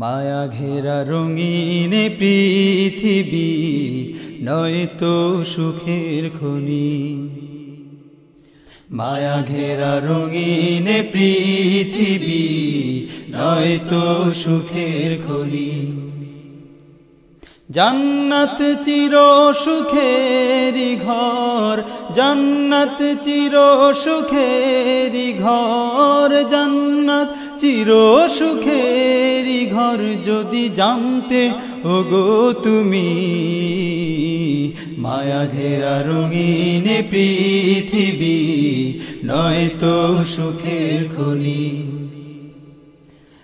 মায়া ঘেরা রঙিন পৃথিবী নয়তো সুখের খনি। মায়া ঘেরা রঙিন পৃথিবী নয়তো সুখের খনি। জান্নাত চির সুখেরি ঘর, জান্নাত চির সুখেরি ঘর, জান্নাত চির সুখেরি ঘর যদি জানতে, ওগো তুমি মায়া ঘেরা রঙিন পৃথিবী, নয়তো সুখের খনি।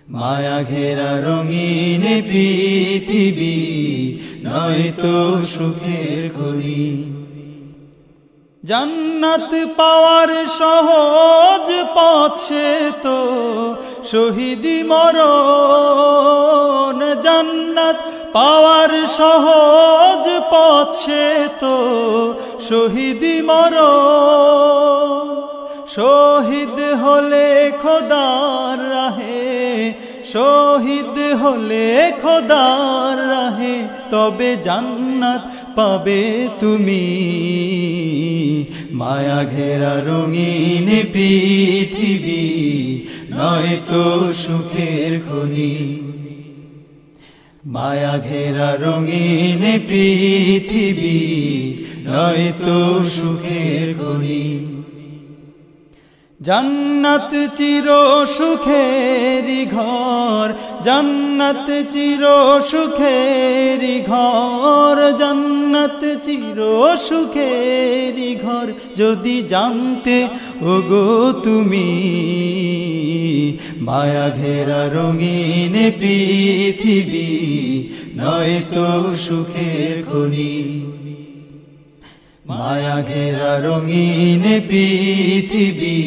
মায়া ঘেরা রঙিন পৃথিবী নয়তো সুখের খনি। জান্নাত পাওয়ার সহজ পথে তো শহীদি মরণ। জান্নাত পাওয়ার সহজ পথে তো শহীদি মরণ। শহীদ হলে খোদার শহীদ হলে খোদার রাহে, তবে জান্নাত পাবে তুমি। মায়া ঘেরা রঙিন পৃথিবী, নয়তো সুখের খনি। মায়া ঘেরা রঙিন পৃথিবী, নয়তো সুখের খনি। জান্নাত চির সুখেরি ঘর, জান্নাত চির সুখেরি ঘর, জান্নাত চির সুখেরি ঘর। যদি জানতে, ওগো তুমি, মায়া ঘেরা রঙিন পৃথিবী, নয়তো সুখের খনি। মায়া ঘেরা রঙিন পৃথিবী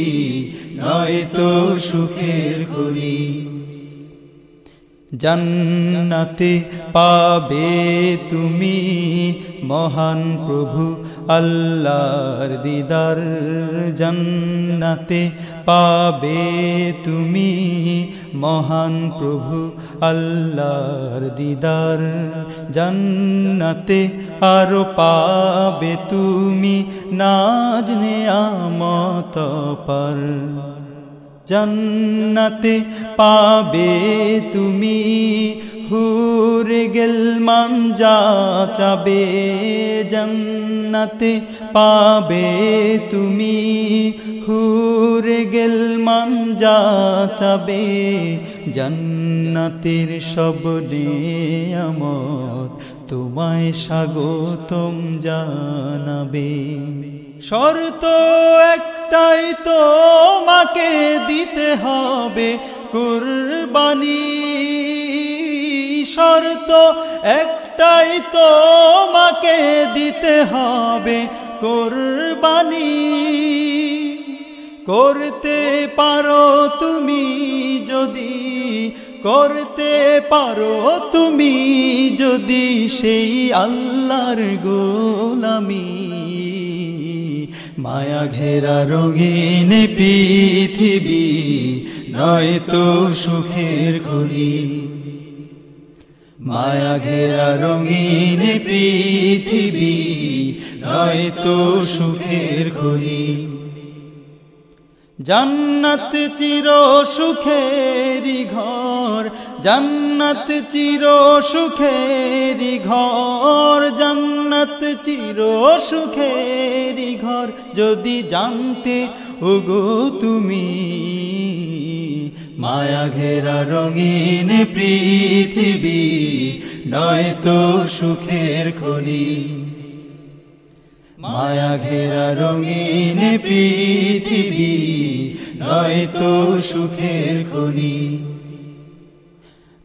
নয়তো সুখের খনি। জান্নাতে পাবে তুমি মহান প্রভু আল্লাহর দিদার। জন্নতে পাবে তুমি মহান প্রভু আল্লাহর দিদার। জন্নতে আরও পাবে তুমি নাজ নেয়ামত পার জান্নাতে পাবে তুমি। হুরে গেল যা চাবে জান্নাতে পাবে তুমি। হুরে গেল যা চাবে জান্নাতের সব নিয়ামত তোমায় স্বাগতম জানাবে। শর্ত একটাই তোমাকে দিতে হবে। কুরবানি শর্ত একটাই তোমাকে দিতে হবে। কোরবানি করতে পারো তুমি যদি, করতে পারো তুমি যদি সেই আল্লাহর গোলামি। মায়া ঘেরা রঙিন পৃথিবী নয়তো সুখের খনি। মায়া ঘেরা রঙিন পৃথিবী নয়তো সুখের খনি। জান্নাত চির সুখেরি ঘর, জান্নাত চির সুখেরি ঘর, জান্নাত চির সুখেরি ঘর। যদি জানতে, ওগো তুমি, মায়া ঘেরা রঙিন পৃথিবী, নয়তো সুখের খনি। মায়া ঘেরা রঙিন পৃথিবী, নয়তো সুখের খনি।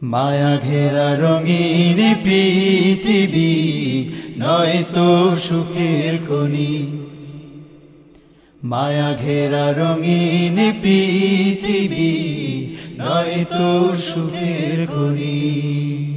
মায়া ঘেরা রঙিন পৃথিবী, নয়তো সুখের খনি। মায়া ঘেরা রঙিন পৃথিবী, নয়তো সুখের খনি।